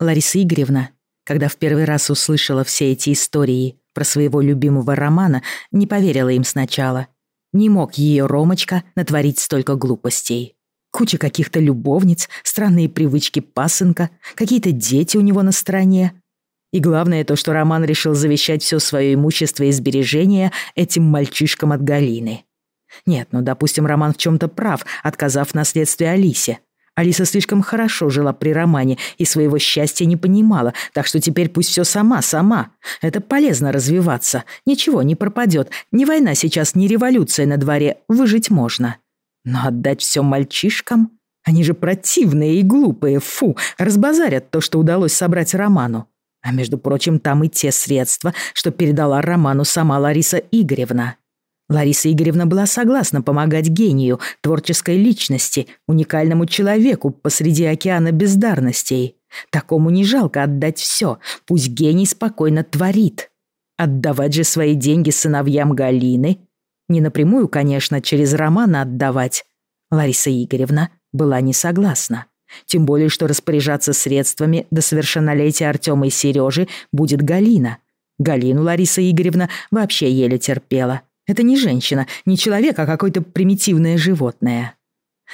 Лариса Игоревна, когда в первый раз услышала все эти истории про своего любимого романа, не поверила им сначала. Не мог ее Ромочка натворить столько глупостей. Куча каких-то любовниц, странные привычки пасынка, какие-то дети у него на стороне. И главное то, что Роман решил завещать все свое имущество и сбережения этим мальчишкам от Галины. Нет, ну, допустим, Роман в чем-то прав, отказав в наследстве Алисе. Алиса слишком хорошо жила при Романе и своего счастья не понимала, так что теперь пусть все сама, сама. Это полезно развиваться. Ничего не пропадет. Ни война сейчас, ни революция на дворе. Выжить можно. Но отдать все мальчишкам? Они же противные и глупые, фу, разбазарят то, что удалось собрать Роману. А между прочим, там и те средства, что передала Роману сама Лариса Игоревна. Лариса Игоревна была согласна помогать гению, творческой личности, уникальному человеку посреди океана бездарностей. Такому не жалко отдать все, пусть гений спокойно творит. Отдавать же свои деньги сыновьям Галины? Не напрямую, конечно, через Романа отдавать. Лариса Игоревна была не согласна. Тем более, что распоряжаться средствами до совершеннолетия Артема и Сережи будет Галина. Галину Лариса Игоревна вообще еле терпела. Это не женщина, не человек, а какое-то примитивное животное.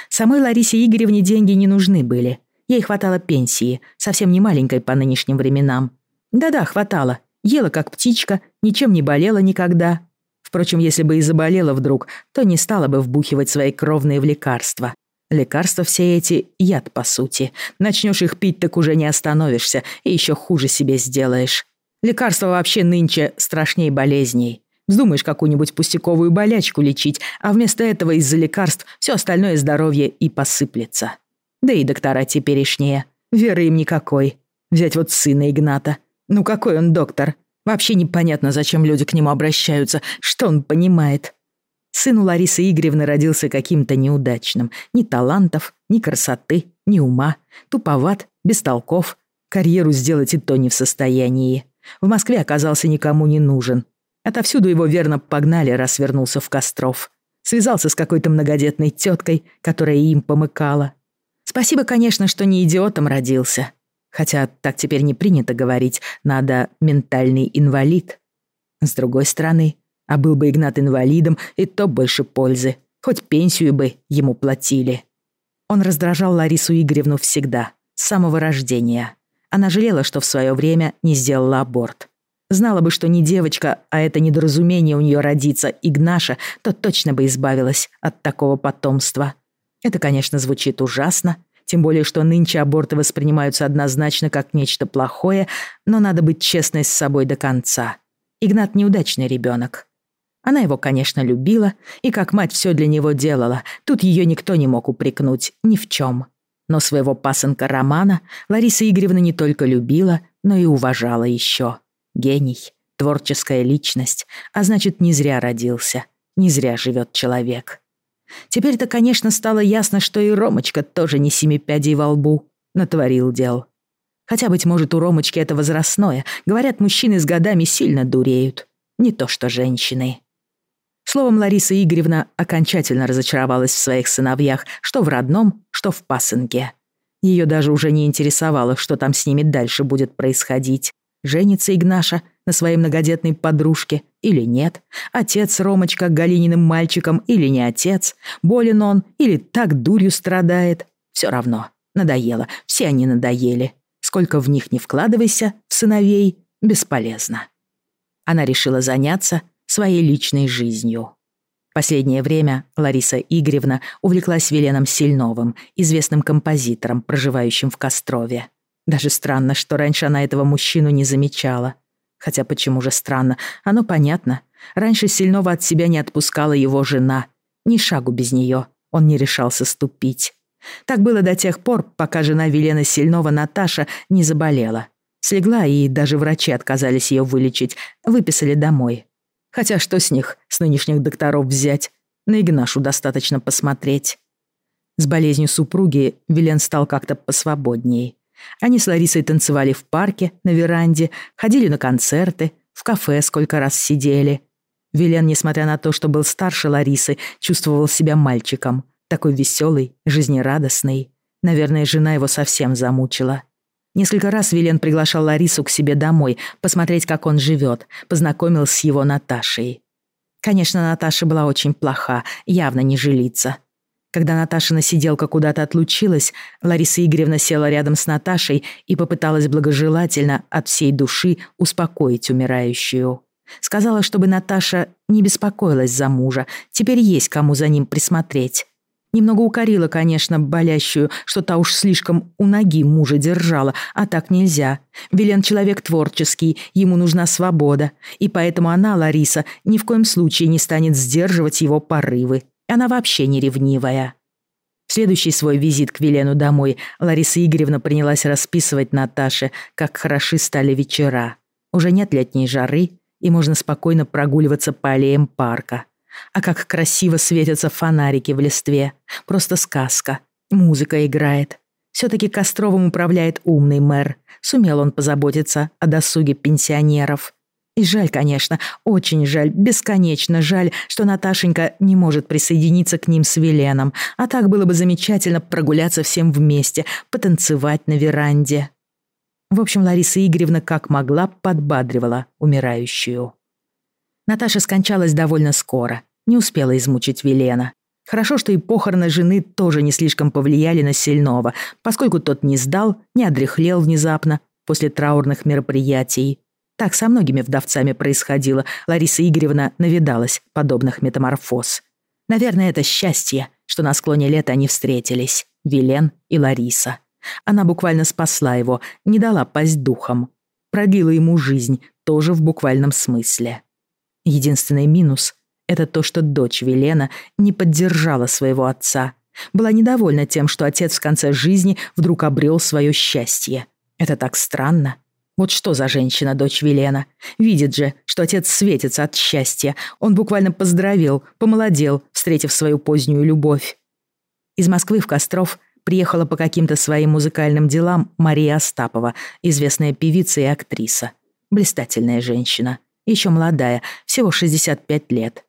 Самой Ларисе Игоревне деньги не нужны были. Ей хватало пенсии, совсем не маленькой по нынешним временам. Да-да, хватало. Ела как птичка, ничем не болела никогда. Впрочем, если бы и заболела вдруг, то не стала бы вбухивать свои кровные в лекарства. Лекарства все эти — яд, по сути. Начнешь их пить, так уже не остановишься, и еще хуже себе сделаешь. Лекарства вообще нынче страшнее болезней. Вздумаешь какую-нибудь пустяковую болячку лечить, а вместо этого из-за лекарств все остальное здоровье и посыплется. Да и доктора теперешние. Веры им никакой. Взять вот сына Игната. Ну какой он доктор? Вообще непонятно, зачем люди к нему обращаются, что он понимает. Сын у Ларисы Игоревны родился каким-то неудачным. Ни талантов, ни красоты, ни ума. Туповат, бестолков. Карьеру сделать и то не в состоянии. В Москве оказался никому не нужен. Отовсюду его верно погнали, раз вернулся в Костров. Связался с какой-то многодетной теткой, которая им помыкала. Спасибо, конечно, что не идиотом родился. Хотя так теперь не принято говорить, надо ментальный инвалид. С другой стороны, а был бы Игнат инвалидом, и то больше пользы. Хоть пенсию бы ему платили. Он раздражал Ларису Игоревну всегда, с самого рождения. Она жалела, что в свое время не сделала аборт. Знала бы, что не девочка, а это недоразумение у нее родится, Игнаша, то точно бы избавилась от такого потомства. Это, конечно, звучит ужасно, тем более, что нынче аборты воспринимаются однозначно как нечто плохое, но надо быть честной с собой до конца. Игнат неудачный ребенок. Она его, конечно, любила, и как мать все для него делала, тут ее никто не мог упрекнуть ни в чем. Но своего пасынка Романа Лариса Игоревна не только любила, но и уважала еще. Гений, творческая личность, а значит, не зря родился, не зря живет человек. Теперь-то, конечно, стало ясно, что и Ромочка тоже не семи пядей во лбу натворил дел. Хотя, быть может, у Ромочки это возрастное. Говорят, мужчины с годами сильно дуреют. Не то что женщины. Словом, Лариса Игоревна окончательно разочаровалась в своих сыновьях, что в родном, что в пасынке. Ее даже уже не интересовало, что там с ними дальше будет происходить. Женится Игнаша на своей многодетной подружке или нет? Отец Ромочка Галининым мальчиком или не отец? Болен он или так дурью страдает? Все равно. Надоело. Все они надоели. Сколько в них не вкладывайся, в сыновей, бесполезно. Она решила заняться своей личной жизнью. Последнее время Лариса Игоревна увлеклась Веленом Сильновым, известным композитором, проживающим в Кострове. Даже странно, что раньше она этого мужчину не замечала. Хотя почему же странно? Оно понятно. Раньше Сильного от себя не отпускала его жена. Ни шагу без нее он не решался ступить. Так было до тех пор, пока жена Велена Сильного Наташа не заболела. Слегла, и даже врачи отказались ее вылечить, выписали домой. Хотя что с них, с нынешних докторов взять? На Игнашу достаточно посмотреть. С болезнью супруги Велен стал как-то посвободней. Они с Ларисой танцевали в парке, на веранде, ходили на концерты, в кафе сколько раз сидели. Вилен, несмотря на то, что был старше Ларисы, чувствовал себя мальчиком. Такой веселый, жизнерадостный. Наверное, жена его совсем замучила. Несколько раз Вилен приглашал Ларису к себе домой, посмотреть, как он живет, познакомил с его Наташей. Конечно, Наташа была очень плоха, явно не жилица. Когда Наташина сиделка куда-то отлучилась, Лариса Игоревна села рядом с Наташей и попыталась благожелательно от всей души успокоить умирающую. Сказала, чтобы Наташа не беспокоилась за мужа, теперь есть кому за ним присмотреть. Немного укорила, конечно, болящую, что та уж слишком у ноги мужа держала, а так нельзя. Велен человек творческий, ему нужна свобода, и поэтому она, Лариса, ни в коем случае не станет сдерживать его порывы. Она вообще не ревнивая. Следующий свой визит к Велену домой Лариса Игоревна принялась расписывать Наташе, как хороши стали вечера. Уже нет летней жары, и можно спокойно прогуливаться по аллеям парка. А как красиво светятся фонарики в листве. Просто сказка. Музыка играет. Все-таки Костровым управляет умный мэр. Сумел он позаботиться о досуге пенсионеров. И жаль, конечно, очень жаль, бесконечно жаль, что Наташенька не может присоединиться к ним с Веленом, а так было бы замечательно прогуляться всем вместе, потанцевать на веранде. В общем, Лариса Игоревна как могла подбадривала умирающую. Наташа скончалась довольно скоро, не успела измучить Велена. Хорошо, что и похороны жены тоже не слишком повлияли на Сильного, поскольку тот не сдал, не одряхлел внезапно после траурных мероприятий. Так со многими вдовцами происходило. Лариса Игоревна навидалась подобных метаморфоз. Наверное, это счастье, что на склоне лета они встретились. Вилен и Лариса. Она буквально спасла его, не дала пасть духом. Продлила ему жизнь, тоже в буквальном смысле. Единственный минус — это то, что дочь Велена не поддержала своего отца. Была недовольна тем, что отец в конце жизни вдруг обрел свое счастье. Это так странно. Вот что за женщина дочь Велена? Видит же, что отец светится от счастья. Он буквально поздравил, помолодел, встретив свою позднюю любовь. Из Москвы в Костров приехала по каким-то своим музыкальным делам Мария Остапова, известная певица и актриса. Блистательная женщина. Еще молодая, всего 65 лет.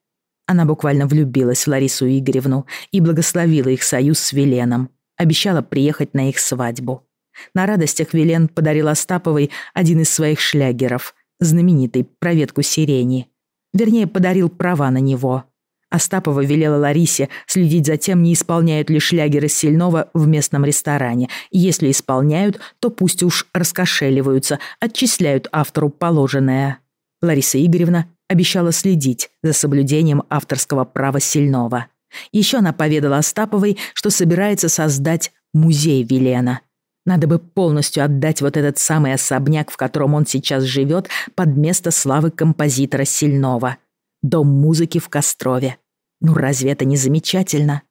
Она буквально влюбилась в Ларису Игоревну и благословила их союз с Веленом. Обещала приехать на их свадьбу. На радостях Вилен подарил Остаповой один из своих шлягеров, знаменитый «Про ветку сирени». Вернее, подарил права на него. Остапова велела Ларисе следить за тем, не исполняют ли шлягеры Сильнова в местном ресторане. Если исполняют, то пусть уж раскошеливаются, отчисляют автору положенное. Лариса Игоревна обещала следить за соблюдением авторского права Сильнова. Еще она поведала Остаповой, что собирается создать музей Велена – надо бы полностью отдать вот этот самый особняк, в котором он сейчас живет, под место славы композитора Сильного. Дом музыки в Кострове. Ну разве это не замечательно?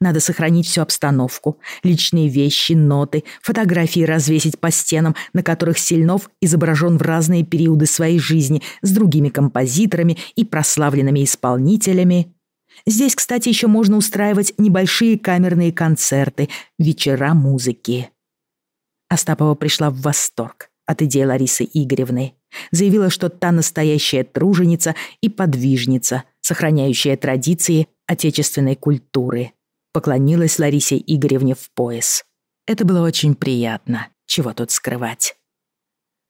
Надо сохранить всю обстановку, личные вещи, ноты, фотографии развесить по стенам, на которых Сильнов изображен в разные периоды своей жизни с другими композиторами и прославленными исполнителями. Здесь, кстати, еще можно устраивать небольшие камерные концерты, вечера музыки. Остапова пришла в восторг от идеи Ларисы Игоревны. Заявила, что та настоящая труженица и подвижница, сохраняющая традиции отечественной культуры. Поклонилась Ларисе Игоревне в пояс. Это было очень приятно, чего тут скрывать.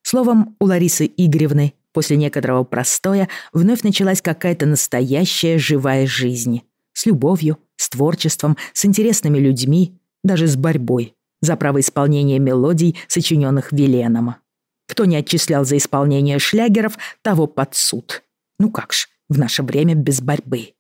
Словом, у Ларисы Игоревны после некоторого простоя вновь началась какая-то настоящая живая жизнь. С любовью, с творчеством, с интересными людьми, даже с борьбой за право исполнения мелодий, сочиненных Веленом. Кто не отчислял за исполнение шлягеров, того под суд. Ну как ж, в наше время без борьбы.